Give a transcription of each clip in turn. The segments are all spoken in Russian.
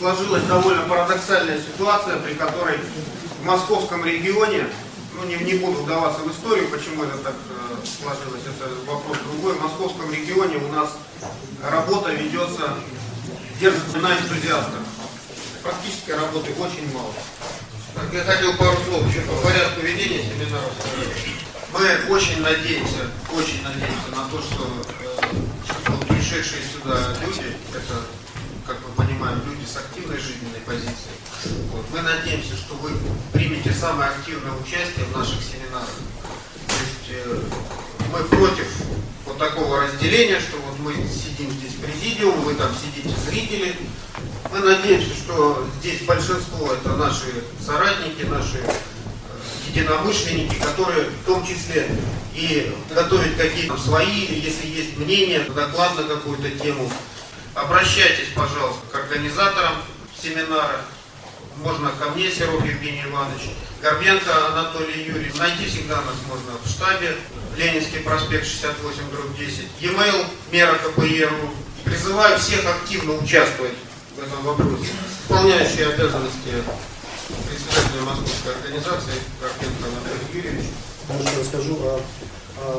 сложилась довольно парадоксальная ситуация, при которой в московском регионе, ну не, не буду вдаваться в историю, почему это так э, сложилось, это вопрос другой, в московском регионе у нас работа ведется, держится на энтузиастах. Практической работы очень мало. Так, я хотел пару слов еще по порядку ведения семинара. Мы очень надеемся, очень надеемся на то, что, э, пришедшие сюда люди, это понимаем, люди с активной жизненной позицией. Вот. Мы надеемся, что вы примете самое активное участие в наших семинарах. То есть э, мы против вот такого разделения, что вот мы сидим здесь президиум, вы там сидите зрители. Мы надеемся, что здесь большинство это наши соратники, наши э, единомышленники, которые в том числе и готовят какие-то свои, если есть мнение, доклад на какую-то тему, Обращайтесь, пожалуйста, к организаторам семинара. Можно ко мне, Серов Евгений Иванович, Горбенко Анатолий Юрьевич. Найти всегда нас можно в штабе. Ленинский проспект 68, дробь 10. E-mail мера КПЕРУ. Призываю всех активно участвовать в этом вопросе. Выполняющие обязанности председателя Московской организации Горбенко Анатолий Юрьевич. Можно расскажу о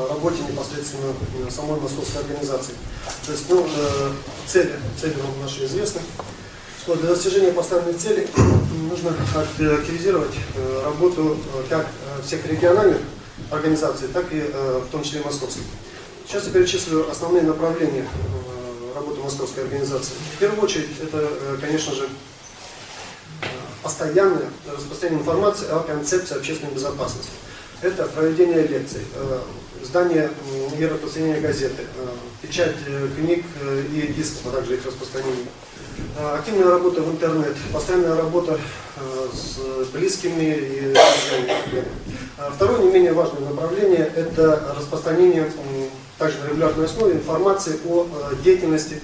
работе непосредственно самой московской организации. То есть ну, э, цели, цели вам наши известны. Вот, для достижения поставленной цели нужно активизировать э, работу э, как всех региональных организаций, так и в том числе московских. Сейчас я перечислю основные направления работы московской организации. В первую очередь, это, конечно же, постоянное распространение информации о концепции общественной безопасности. Это проведение лекций, издание и распространение газеты, э, печать э, книг э, и дисков, а также их распространение. Активная работа в интернет, постоянная работа с близкими и друзьями. Второе не менее важное направление – это распространение также на регулярной основе информации о деятельности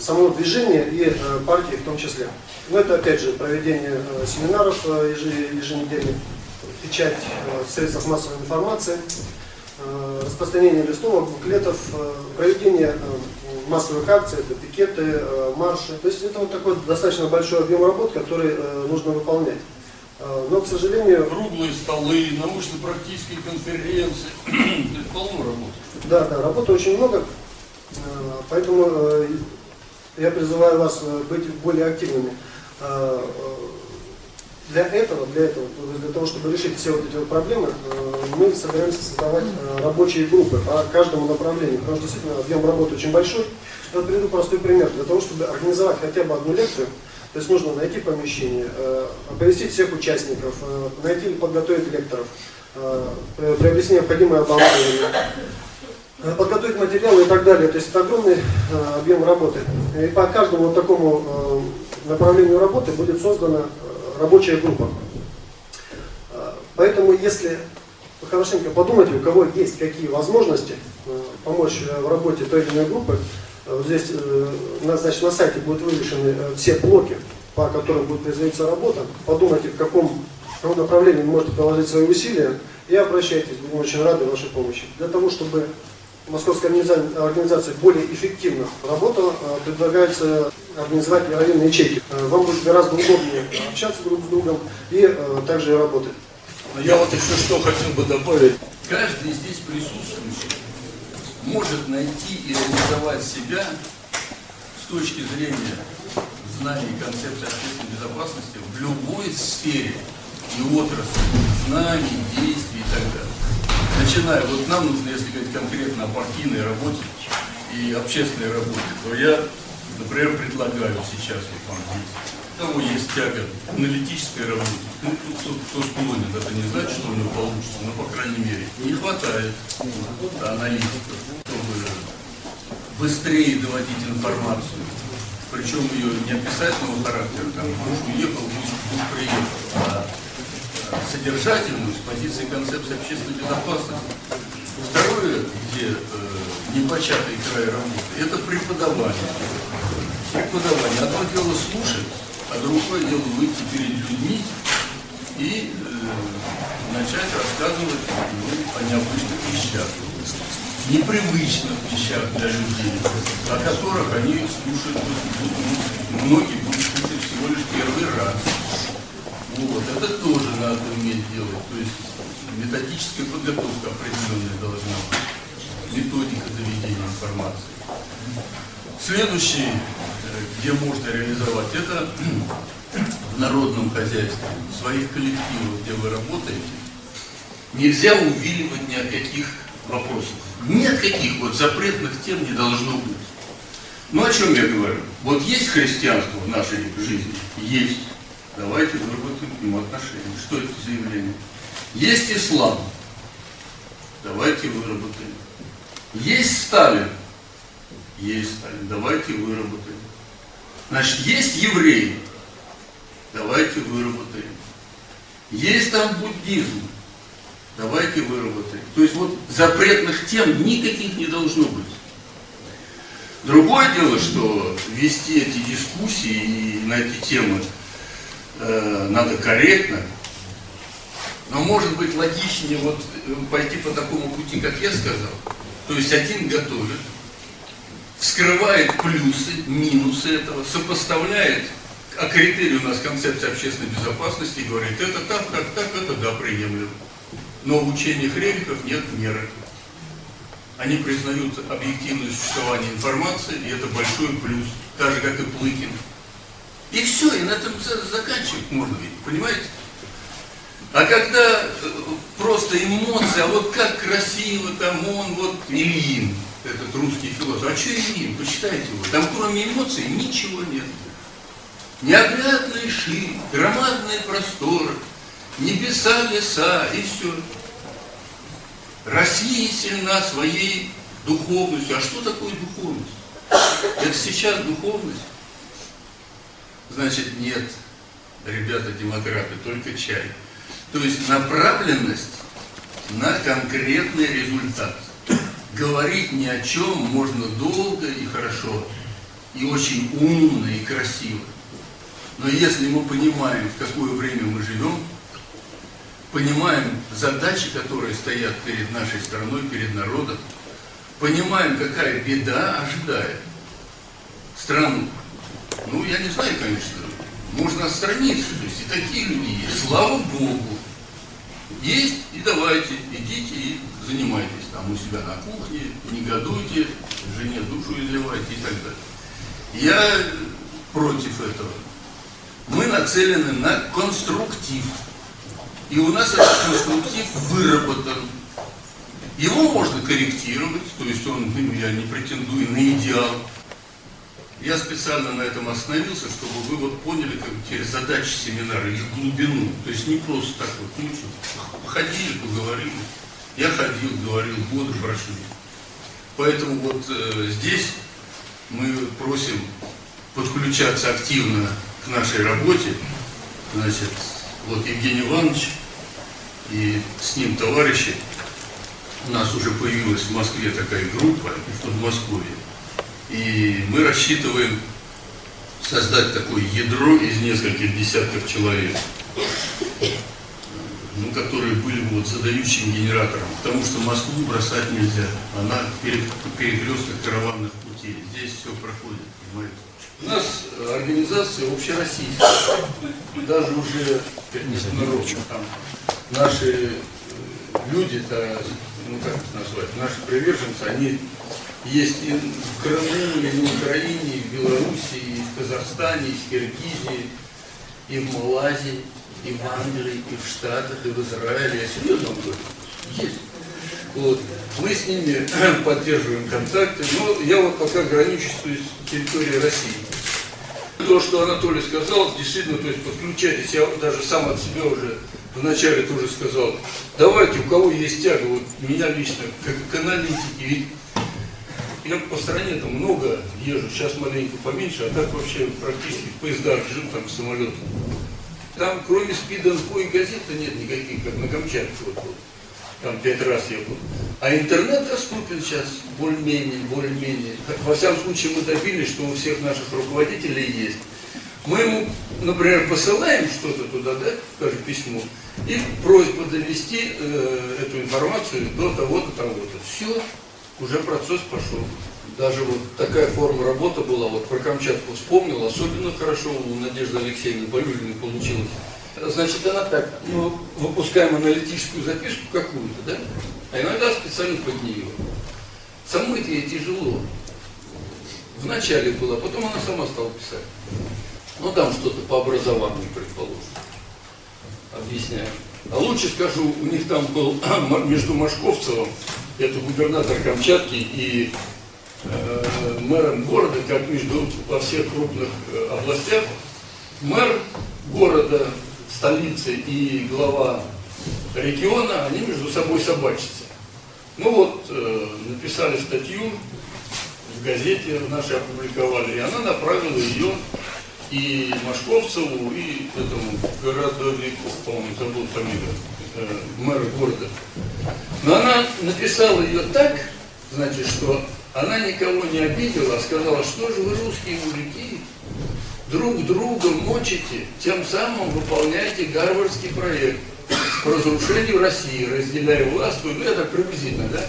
самого движения и партии в том числе. Но это опять же проведение семинаров еженедельных, печать э, в средствах массовой информации, э, распространение листовок, буклетов, э, проведение массовых акций, это пикеты, марши. То есть это вот такой достаточно большой объем работ, который нужно выполнять. Но, к сожалению... Круглые столы, научно-практические конференции, это полно работы. Да, да, работы очень много, поэтому я призываю вас быть более активными для этого, для этого, для того, чтобы решить все вот эти вот проблемы, э, мы собираемся создавать э, рабочие группы по каждому направлению, потому что действительно объем работы очень большой. Я приведу простой пример. Для того, чтобы организовать хотя бы одну лекцию, то есть нужно найти помещение, э, оповестить всех участников, найти или подготовить лекторов, приобрести необходимое оборудование, подготовить материалы и так далее. То есть это огромный объем работы. И по каждому вот такому направлению работы будет создана рабочая группа. А, поэтому, если хорошенько подумать, у кого есть какие возможности э, помочь э, в работе той или иной группы, э, вот здесь значит, на сайте будут вывешены все блоки, по которым будет производиться работа. Подумайте, в каком, направлении вы можете приложить свои усилия, и обращайтесь, будем очень рады вашей помощи. Для того, чтобы Московская организация более эффективно работала, предлагается организовать районные ячейки. Э, вам будет гораздо удобнее общаться друг с другом и э, также работать. Я вот еще что хотел бы добавить. Каждый здесь присутствующий может найти и реализовать себя с точки зрения знаний концепции общественной безопасности в любой сфере и отрасли знаний, действий и так далее. Начиная, вот нам нужно, если говорить конкретно о партийной работе и общественной работе, то я Например, предлагаю сейчас вот вам здесь. Кому есть тяга к аналитической работе, ну, кто, кто склонен, это не значит, что у него получится, но, по крайней мере, не хватает аналитиков, чтобы быстрее доводить информацию. Причем ее не описательного характера, там, муж уехал, муж приехал, а содержательную с позиции концепции общественной безопасности. Второе, где э, непочатый край работы, это преподавание преподавание. Одно дело слушать, а другое дело выйти перед людьми и э, начать рассказывать ну, о необычных вещах, непривычных вещах для людей, о которых они слушают ну, многие будут слушать всего лишь первый раз. Вот, это тоже надо уметь делать. То есть методическая подготовка определенная должна быть. Методика доведения информации. Следующий, э, где можно реализовать, это в народном хозяйстве, в своих коллективах, где вы работаете. Нельзя увиливать ни от каких вопросов. Ни от каких вот запретных тем не должно быть. Ну о чем я говорю? Вот есть христианство в нашей жизни? Есть. Давайте выработаем к нему отношения. Что это за явление? Есть ислам. Давайте выработаем. Есть Сталин. Есть Сталин. Давайте выработаем. Значит, есть евреи. Давайте выработаем. Есть там буддизм. Давайте выработаем. То есть вот запретных тем никаких не должно быть. Другое дело, что вести эти дискуссии и на эти темы э, надо корректно, но может быть логичнее вот э, пойти по такому пути, как я сказал. То есть один готовит, вскрывает плюсы, минусы этого, сопоставляет, а критерий у нас концепция общественной безопасности говорит, это так, так, так, это да, приемлемо. Но в учениях Рерихов нет меры. Они признают объективное существование информации, и это большой плюс, так же, как и Плыкин. И все, и на этом заканчивать можно ведь, понимаете? А когда э, просто эмоции, а вот как красиво там он, вот Ильин, этот русский философ, а что Ильин, почитайте его, там кроме эмоций ничего нет. Необъятные шире, громадные просторы, небеса, леса и все. Россия сильна своей духовностью. А что такое духовность? Это сейчас духовность? Значит, нет, ребята-демократы, только чай. То есть направленность на конкретный результат. Говорить ни о чем можно долго и хорошо, и очень умно и красиво. Но если мы понимаем, в какое время мы живем, понимаем задачи, которые стоят перед нашей страной, перед народом, понимаем, какая беда ожидает страну. Ну, я не знаю, конечно, можно отстраниться, то есть и такие люди есть, слава Богу. Есть, и давайте, идите и занимайтесь там у себя на кухне, негодуйте, жене душу изливайте и так далее. Я против этого. Мы нацелены на конструктив. И у нас этот конструктив выработан. Его можно корректировать, то есть он, ну, я не претендую на идеал. Я специально на этом остановился, чтобы вы вот поняли как через задачи семинара, их глубину. То есть не просто так вот, ну что, ходили, поговорили. Я ходил, говорил, годы прошли. Поэтому вот э, здесь мы просим подключаться активно к нашей работе. Значит, вот Евгений Иванович и с ним товарищи. У нас уже появилась в Москве такая группа, в Подмосковье. И мы рассчитываем создать такое ядро из нескольких десятков человек, ну, которые были бы вот задающим генератором. Потому что Москву бросать нельзя. Она перед, перекресток караванных путей. Здесь все проходит, понимаете. У нас организация общероссийская, даже уже международная. Там наши люди-то, ну как это назвать, наши приверженцы, они есть и в Крыму, и в Украине, и в Беларуси, и в Казахстане, и в Киргизии, и в Малайзии, и в Англии, и в Штатах, и в Израиле. Я серьезно говорю? Есть. Вот. Мы с ними поддерживаем контакты, но я вот пока ограничусь с территорией России. То, что Анатолий сказал, действительно, то есть подключайтесь, я даже сам от себя уже вначале тоже сказал, давайте, у кого есть тяга, вот меня лично, как к аналитике, ведь я по стране там много езжу, сейчас маленько поменьше, а так вообще практически в поездах жил, там в. Там кроме спид-инфо и газет-то нет никаких, как на Камчатке. Вот, вот. Там пять раз я был. А интернет доступен сейчас более-менее, более-менее. Во всяком случае мы добились, что у всех наших руководителей есть. Мы ему, например, посылаем что-то туда, да, скажем, письмо, и просьба довести э, эту информацию до того-то, того-то. Все, уже процесс пошел. Даже вот такая форма работы была, вот про Камчатку вспомнил, особенно хорошо у Надежды Алексеевны Балюриной получилось. Значит, она так, ну, выпускаем аналитическую записку какую-то, да, а иногда специально под нее. Самой-то ей тяжело. Вначале было, а потом она сама стала писать. Ну, там что-то по образованию, предположим. Объясняю. А лучше скажу, у них там был между Машковцевым, это губернатор Камчатки, и э, мэром города, как между во всех крупных э, областях, мэр города, столицы и глава региона, они между собой собачатся. Ну вот, э, написали статью в газете нашей опубликовали, и она направила ее и Машковцеву, и этому городовику, по-моему, забыл фамилию, э, мэра города. Но она написала ее так, значит, что она никого не обидела, а сказала, что же вы, русские мужики, друг друга мочите, тем самым выполняете гарвардский проект по разрушению России, разделяя власть, ну это приблизительно, да?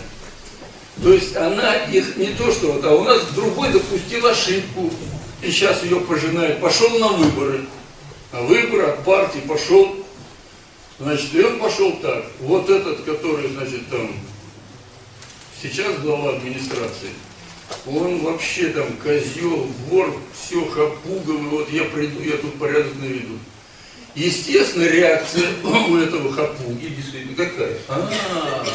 То есть она их не то что вот, а у нас другой допустил ошибку, и сейчас ее пожинает, пошел на выборы. На выборы от партии пошел, значит, и он пошел так. Вот этот, который, значит, там, сейчас глава администрации, он вообще там козел, вор, все хапуговый, вот я приду, я тут порядок наведу. Естественно, реакция у этого хапуги действительно какая? А, -а, -а.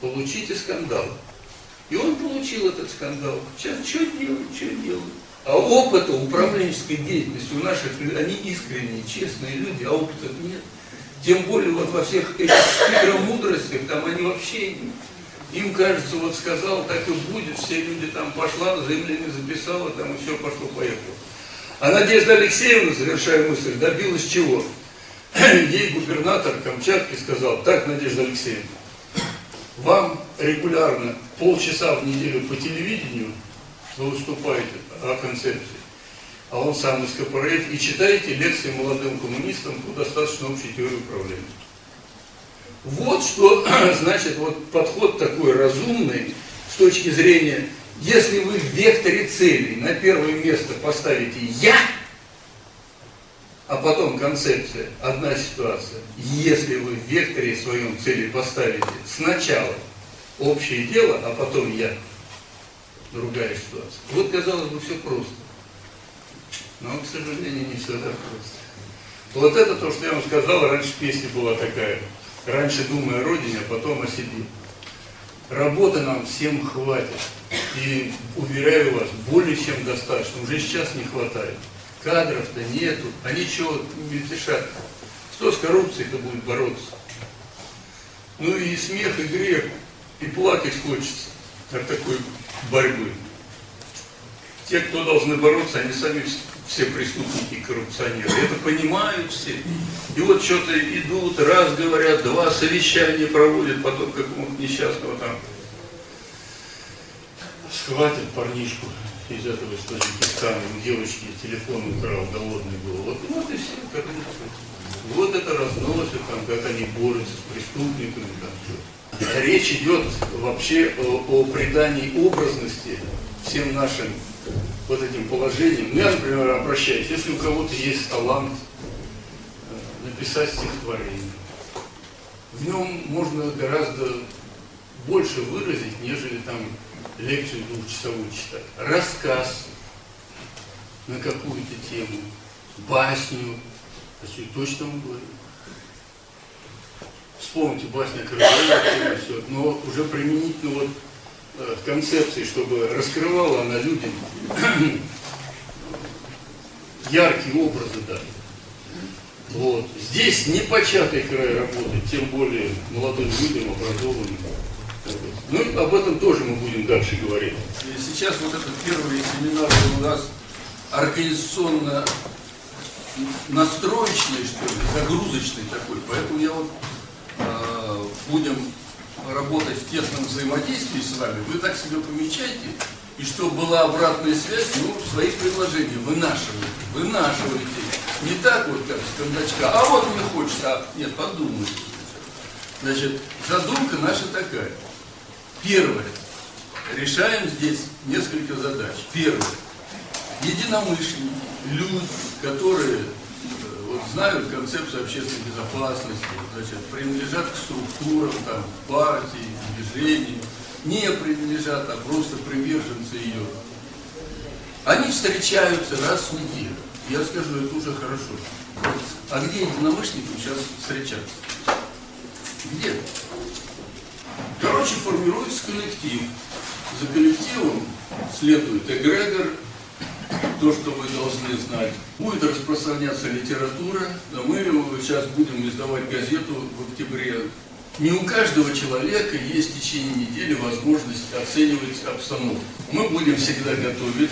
получите скандал. И он получил этот скандал. Сейчас что делать, что делать? А опыта управленческой деятельности у наших, они искренние, честные люди, а опыта нет. Тем более вот во всех этих хитромудростях, там они вообще, им кажется, вот сказал, так и будет, все люди там пошла, заявление записала, там и все пошло-поехало. А Надежда Алексеевна, завершая мысль, добилась чего? Ей губернатор Камчатки сказал, так, Надежда Алексеевна, вам регулярно полчаса в неделю по телевидению вы выступаете о концепции, а он сам из КПРФ, и читаете лекции молодым коммунистам по достаточно общей теории управления. Вот что значит вот подход такой разумный с точки зрения, если вы в векторе целей на первое место поставите «я», а потом концепция, одна ситуация. Если вы в векторе своем цели поставите сначала общее дело, а потом я, другая ситуация. Вот, казалось бы, все просто. Но, к сожалению, не все так просто. Вот это то, что я вам сказал, раньше песня была такая. Раньше думая о родине, а потом о себе. Работы нам всем хватит. И, уверяю вас, более чем достаточно. Уже сейчас не хватает. Кадров-то нету. Они чего мельтешат? Кто с коррупцией-то будет бороться? Ну и смех, и грех, и плакать хочется от такой борьбы. Те, кто должны бороться, они сами все преступники и коррупционеры. Это понимают все. И вот что-то идут, раз говорят, два совещания проводят, потом какого-то несчастного там схватят парнишку из этого из Таджикистана, у девочки телефон украл, голодный был. Вот, вот и все коррупция. Вот это разносят, там, как они борются с преступниками, там все. Речь идет вообще о, о придании образности всем нашим вот этим положениям. Ну, я, например, обращаюсь, если у кого-то есть талант э, написать стихотворение, в нем можно гораздо больше выразить, нежели там лекцию двухчасовую читать, рассказ на какую-то тему, басню, о чем точно мы говорим. Вспомните басня Крылова, все, но уже применительно вот концепции, чтобы раскрывала она людям яркие образы, да. Вот. Здесь непочатый край работы, тем более молодым людям, образованным. Ну, об этом тоже мы будем дальше говорить. И сейчас вот этот первый семинар у нас организационно настроечный, что ли, загрузочный такой. Поэтому я вот э, будем работать в тесном взаимодействии с вами. Вы так себе помечайте. И чтобы была обратная связь, ну, свои предложения вынашивайте, вынашивайте. Не так вот, как с а вот мне хочется, а, нет, подумайте. Значит, задумка наша такая. Первое. Решаем здесь несколько задач. Первое. Единомышленники, люди, которые вот, знают концепцию общественной безопасности, значит, принадлежат к структурам, там, партии, движений, не принадлежат, а просто приверженцы ее. Они встречаются раз в неделю. Я скажу, это уже хорошо. А где единомышленникам сейчас встречаться? Где? Короче, формируется коллектив. За коллективом следует эгрегор, то, что вы должны знать. Будет распространяться литература. Мы сейчас будем издавать газету в октябре. Не у каждого человека есть в течение недели возможность оценивать обстановку. Мы будем всегда готовить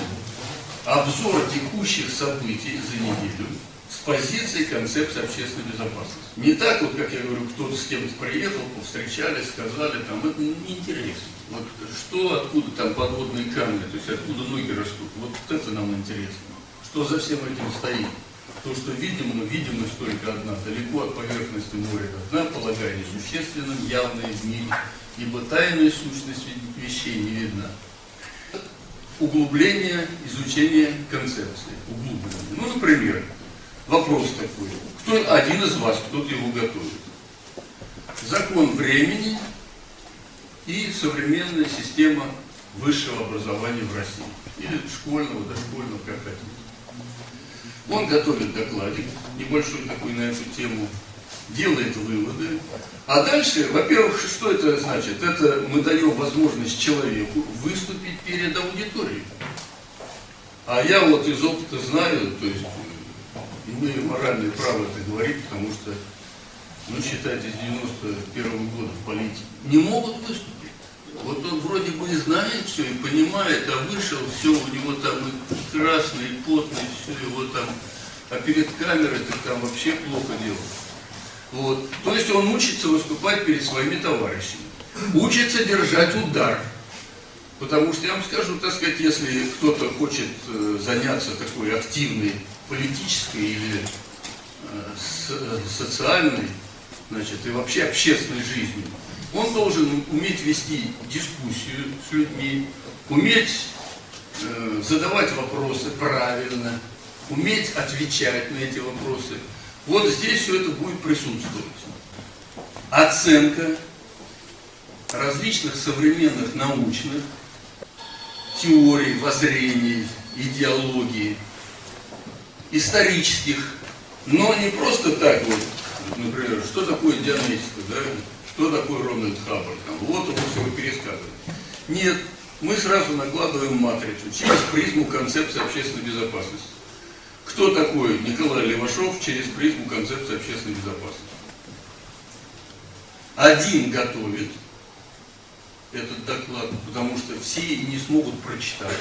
обзор текущих событий за неделю с позиции концепции общественной безопасности. Не так вот, как я говорю, кто-то с кем-то приехал, повстречались, сказали, там, это неинтересно. Вот что, откуда там подводные камни, то есть откуда ноги растут, вот это нам интересно. Что за всем этим стоит? То, что видимо, но видимость только одна, далеко от поверхности моря, одна, полагаю, несущественным, явная в мире, ибо тайная сущность вещей не видна углубление изучения концепции. Углубление. Ну, например, вопрос такой. Кто один из вас, кто-то его готовит? Закон времени и современная система высшего образования в России. Или школьного, дошкольного, как хотите. Он готовит докладик, небольшой такой на эту тему, делает выводы. А дальше, во-первых, что это значит? Это мы даем возможность человеку выступить перед аудиторией. А я вот из опыта знаю, то есть имею моральное право это говорить, потому что, ну, считайте, с 91 -го года в политике, не могут выступить. Вот он вроде бы и знает все, и понимает, а вышел, все, у него там и красный, и потный, все, его там, а перед камерой ты там вообще плохо делал. Вот. То есть он учится выступать перед своими товарищами. Учится держать удар. Потому что я вам скажу, так сказать, если кто-то хочет э, заняться такой активной политической или э, социальной, значит, и вообще общественной жизнью, он должен уметь вести дискуссию с людьми, уметь э, задавать вопросы правильно, уметь отвечать на эти вопросы. Вот здесь все это будет присутствовать. Оценка различных современных научных теорий, воззрений, идеологии, исторических, но не просто так вот, например, что такое дианетика, да, что такое Рональд Хаббард, там, вот он все пересказывает. Нет, мы сразу накладываем матрицу через призму концепции общественной безопасности. Кто такой Николай Левашов через призму концепции общественной безопасности? Один готовит этот доклад, потому что все не смогут прочитать.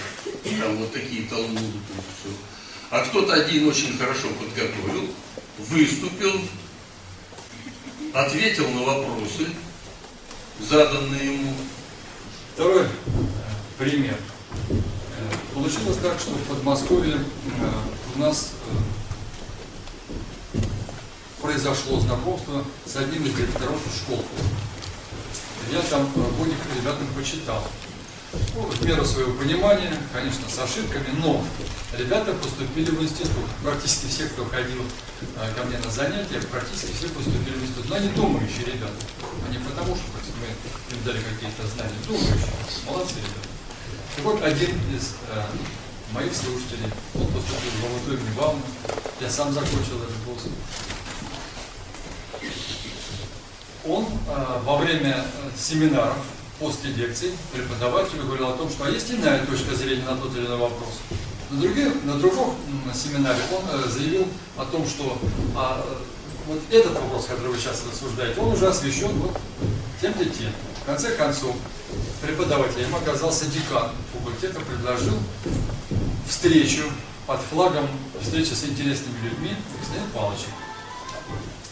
Там вот такие талмуды, есть все. А кто-то один очень хорошо подготовил, выступил, ответил на вопросы, заданные ему. Второй пример. Получилось так, что в Подмосковье у нас э, произошло знакомство с одним из директоров школ. Я там годик ребятам почитал. Ну, в меру своего понимания, конечно, с ошибками, но ребята поступили в институт. Практически все, кто ходил э, ко мне на занятия, практически все поступили в институт. Но они думающие ребята. А не потому, что мы им дали какие-то знания. Думающие. Молодцы ребята. Так вот, один из э, моих слушателей. Он поступил в Золотую Гневалну. Я сам закончил этот курс. Он э, во время э, семинаров, после лекций, преподавателю говорил о том, что а есть иная точка зрения на тот или иной вопрос. На, других, на другом семинаре он э, заявил о том, что а, вот этот вопрос, который вы сейчас рассуждаете, он уже освещен вот тем-то тем. В конце концов, преподавателем оказался декан факультета, предложил встречу под флагом встречи с интересными людьми Константин Павлович.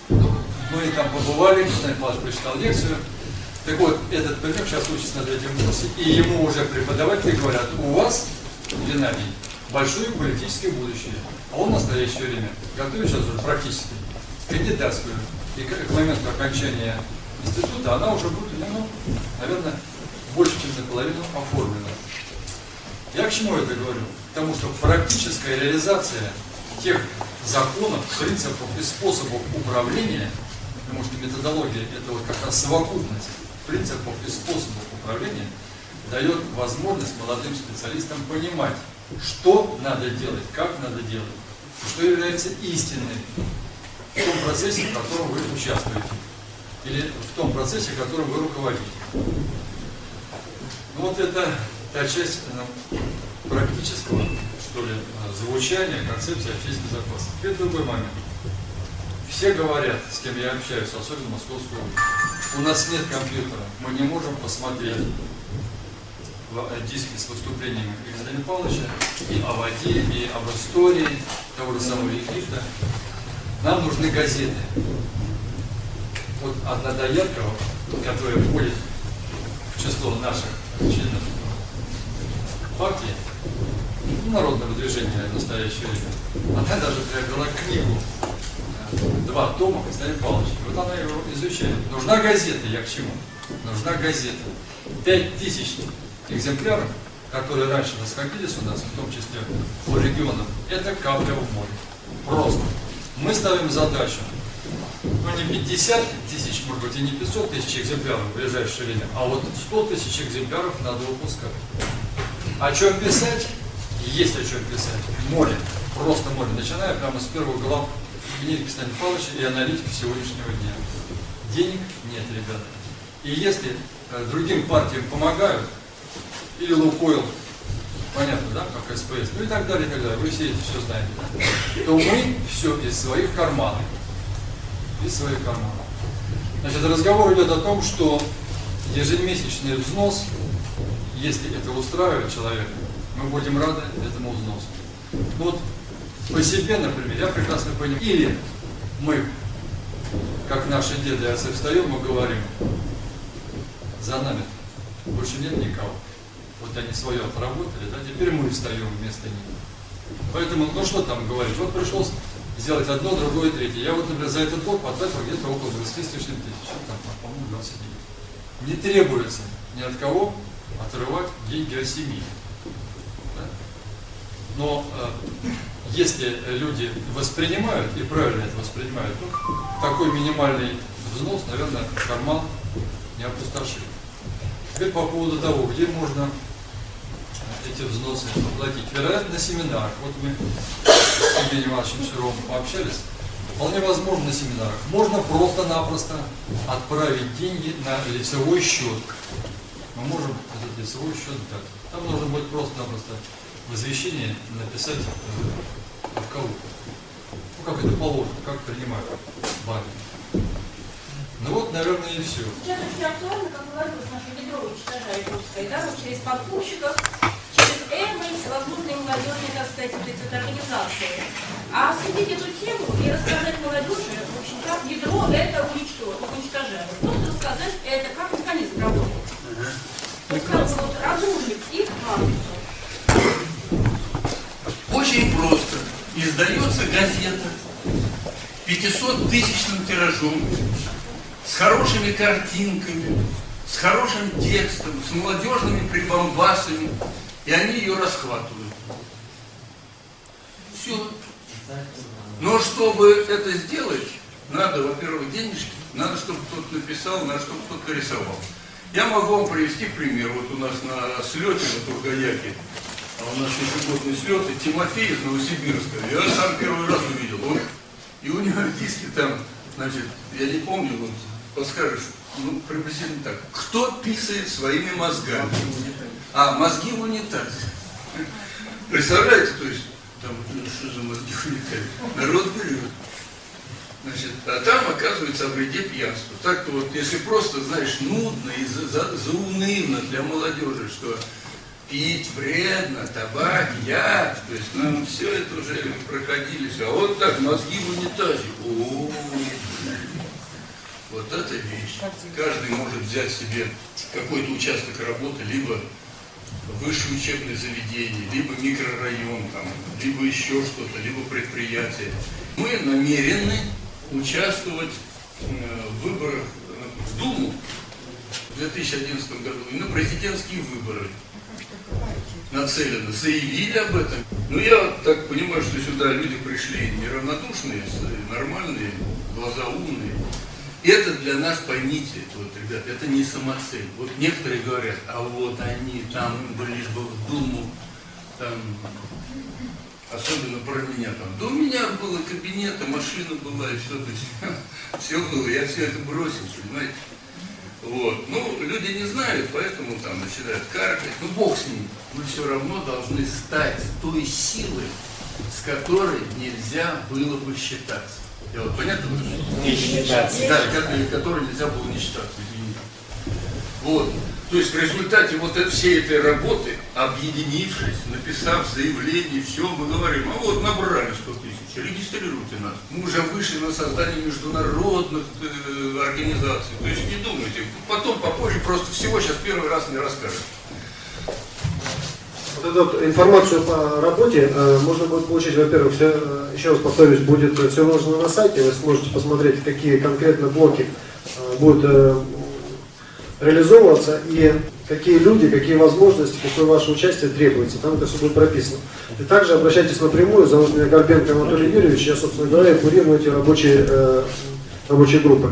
Ну, мы там побывали, Константин Павлович прочитал лекцию. Так вот, этот пример сейчас учится на третьем курсе, и ему уже преподаватели говорят, у вас, Геннадий, большое политическое будущее, а он в настоящее время готовит сейчас уже практически кандидатскую. И к, моменту окончания института она уже будет, ну, наверное, больше, чем наполовину оформлено. Я к чему это говорю? К тому, что практическая реализация тех законов, принципов и способов управления, потому что методология это вот как раз совокупность принципов и способов управления, дает возможность молодым специалистам понимать, что надо делать, как надо делать, что является истиной в том процессе, в котором вы участвуете, или в том процессе, которым вы руководите. Ну вот это та часть э, практического, что ли, звучания концепции общественной безопасности. Теперь другой момент. Все говорят, с кем я общаюсь, особенно в Московской области, у нас нет компьютера, мы не можем посмотреть э, диски с выступлениями Александра Павловича и о воде, и об истории того же самого Египта. Нам нужны газеты. Вот одна доярка, которая входит в число наших членов партии, народного движения в настоящее время, она даже приобрела книгу, два тома Константина Павловича. Вот она его изучает. Нужна газета, я к чему? Нужна газета. Пять тысяч экземпляров, которые раньше расходились у нас, в том числе по регионам, это капля в море. Просто. Мы ставим задачу, ну не 50 тысяч, может быть, и не 500 тысяч экземпляров в ближайшее время, а вот 100 тысяч экземпляров надо выпускать. О чем писать? Есть о чем писать. Море. Просто море. Начиная прямо с первых глав книги Константина Павловича и аналитики сегодняшнего дня. Денег нет, ребята. И если э, другим партиям помогают, или Лукойл, понятно, да, как СПС, ну и так далее, и так далее, вы все это все знаете, да? то мы все из своих карманов. Из своих карманов. Значит, разговор идет о том, что ежемесячный взнос, если это устраивает человека, мы будем рады этому взносу. Ну вот по себе, например, я прекрасно понимаю, или мы, как наши деды, я встаем, мы говорим, за нами больше нет никого. Вот они свое отработали, да, теперь мы встаем вместо них. Поэтому, ну что там говорить, вот пришлось сделать одно, другое, третье. Я вот, например, за этот год потратил где-то около 20 с лишним тысяч, там, по-моему, 29. Не требуется ни от кого отрывать деньги от семьи. Да? Но э, если люди воспринимают, и правильно это воспринимают, ну, такой минимальный взнос, наверное, карман не опустошит. Теперь по поводу того, где можно эти взносы оплатить. Вероятно, на семинарах. Вот мы с Евгением Ивановичем Серовым пообщались. Вполне возможно на семинарах. Можно просто-напросто отправить деньги на лицевой счет. Мы можем этот лицевой счет дать. Там нужно будет просто-напросто в извещении написать кого. Ну, как это положено, как принимают банки. Ну вот, наверное, и все. Сейчас очень актуально, как говорилось, наше ядро уничтожает русское, да, вот через подпольщиков, через ЭМы, всевозможные молодежные, так сказать, вот эти вот организации. А осветить эту тему и рассказать молодежи, в общем, как ядро это уничтожает. Просто рассказать это, как механизм работает. Вот как бы вот разрушить их матрицу. Очень просто. Издается газета 500-тысячным тиражом с хорошими картинками, с хорошим текстом, с молодежными прибамбасами, и они ее расхватывают. Все. Но чтобы это сделать, надо, во-первых, денежки, надо, чтобы кто-то написал, надо, чтобы кто-то рисовал. Я могу вам привести пример. Вот у нас на слете на Тургаяке, а у нас еще годный слет, и Тимофей из Новосибирска. Я сам первый раз увидел. Он, и у него диски там, значит, я не помню, вот, подскажешь, ну, приблизительно так. Кто писает своими мозгами? А, мозги в унитазе. Представляете, то есть, там, ну, что за мозги в унитазе? Народ берет. Значит, а там оказывается о вреде пьянства. Так-то вот, если просто, знаешь, нудно и за, за- заунывно для молодежи, что пить вредно, табак, яд, то есть нам все это уже проходили. А вот так, мозги в унитазе. О, вот это вещь. Каждый может взять себе какой-то участок работы, либо высшее учебное заведение, либо микрорайон, там, либо еще что-то, либо предприятие. Мы намерены участвовать э, в выборах э, в Думу 2011 году и на президентские выборы нацелено, заявили об этом. Ну, я так понимаю, что сюда люди пришли неравнодушные, нормальные, глаза умные. Это для нас, поймите, вот, ребят, это не самоцель. Вот некоторые говорят, а вот они там, лишь бы в Думу, там, особенно про меня там. Да у меня было кабинет, машина была, и все, все было, я все это бросил, понимаете. Вот. Ну, люди не знают, поэтому там начинают каркать. Ну, бог с ним. Мы все равно должны стать той силой, с которой нельзя было бы считаться. Я вот понятно? Не считаться. Да, которой нельзя было не считаться. Вот. То есть в результате вот этой, всей этой работы, объединившись, написав заявление, все, мы говорим, а вот набрали 100 тысяч, регистрируйте нас. Мы уже вышли на создание международных э, организаций. То есть не думайте, потом попозже просто всего сейчас первый раз не расскажем. Вот эту вот информацию по работе э, можно будет получить, во-первых, все, э, еще раз повторюсь, будет все выложено на сайте, вы сможете посмотреть, какие конкретно блоки э, будут э, реализовываться и какие люди, какие возможности, какое ваше участие требуется. Там это все будет прописано. И также обращайтесь напрямую, зовут меня Горбенко Анатолий Юрьевич, я, собственно говоря, курирую эти рабочие, э, рабочие группы.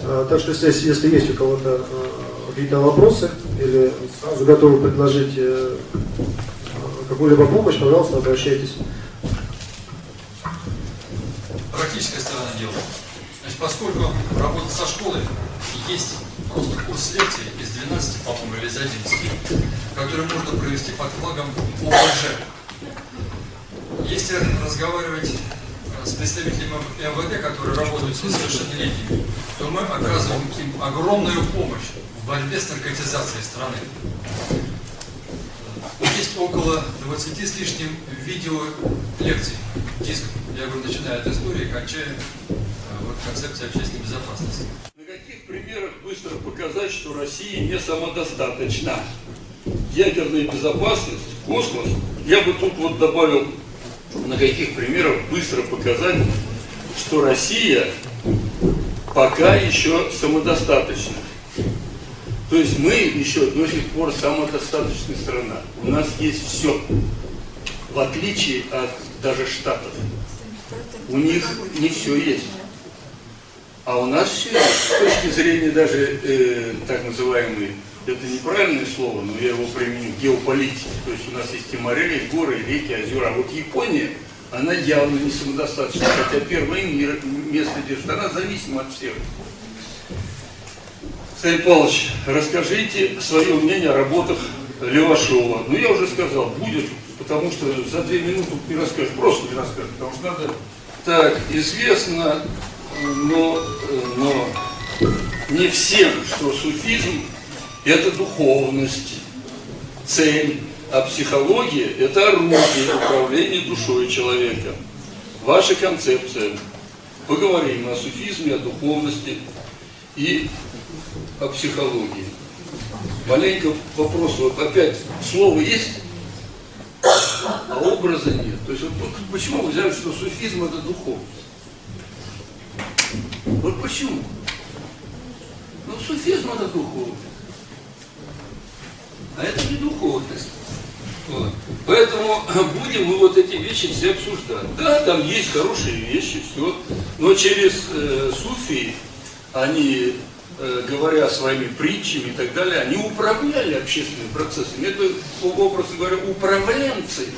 Э, так что если, если есть у кого-то э, какие-то вопросы или сразу готовы предложить э, какую-либо помощь, пожалуйста, обращайтесь. Практическая сторона дела. Значит, поскольку работа со школой есть просто курс лекций из 12, по-моему, или из 11, который можно провести под флагом ОВЖ. Если разговаривать э, с представителями МВД, которые работают с несовершеннолетними, то мы оказываем им огромную помощь в борьбе с наркотизацией страны. Есть около 20 с лишним видео лекций, дисков. Я говорю, начиная от истории, кончая э, вот, концепцией общественной безопасности быстро показать, что Россия не самодостаточна? Ядерная безопасность, космос. Я бы тут вот добавил, на каких примерах быстро показать, что Россия пока еще самодостаточна. То есть мы еще до сих пор самодостаточная страна. У нас есть все. В отличие от даже Штатов. У них не все есть. А у нас все, с точки зрения даже э, так называемой, это неправильное слово, но я его применю, геополитики. То есть у нас есть и моря, горы, реки, озера. А вот Япония, она явно не самодостаточна, хотя первое место держит. Она зависима от всех. Сергей Павлович, расскажите свое мнение о работах Левашова. Ну, я уже сказал, будет, потому что за две минуты не расскажешь, просто не расскажешь, потому что надо... Так, известно но, но не всем, что суфизм – это духовность, цель, а психология – это орудие управления душой человека. Ваша концепция. Поговорим о суфизме, о духовности и о психологии. Маленько вопрос, вот опять слово есть, а образа нет. То есть вот почему вы взяли, что суфизм это духовность? Вот почему? Ну, суфизм это духовность. А это не духовность. Вот. Поэтому будем мы вот эти вещи все обсуждать. Да, там есть хорошие вещи, все. Но через э, суфии они, э, говоря своими притчами и так далее, они управляли общественными процессами. Это, образно говоря, управленцы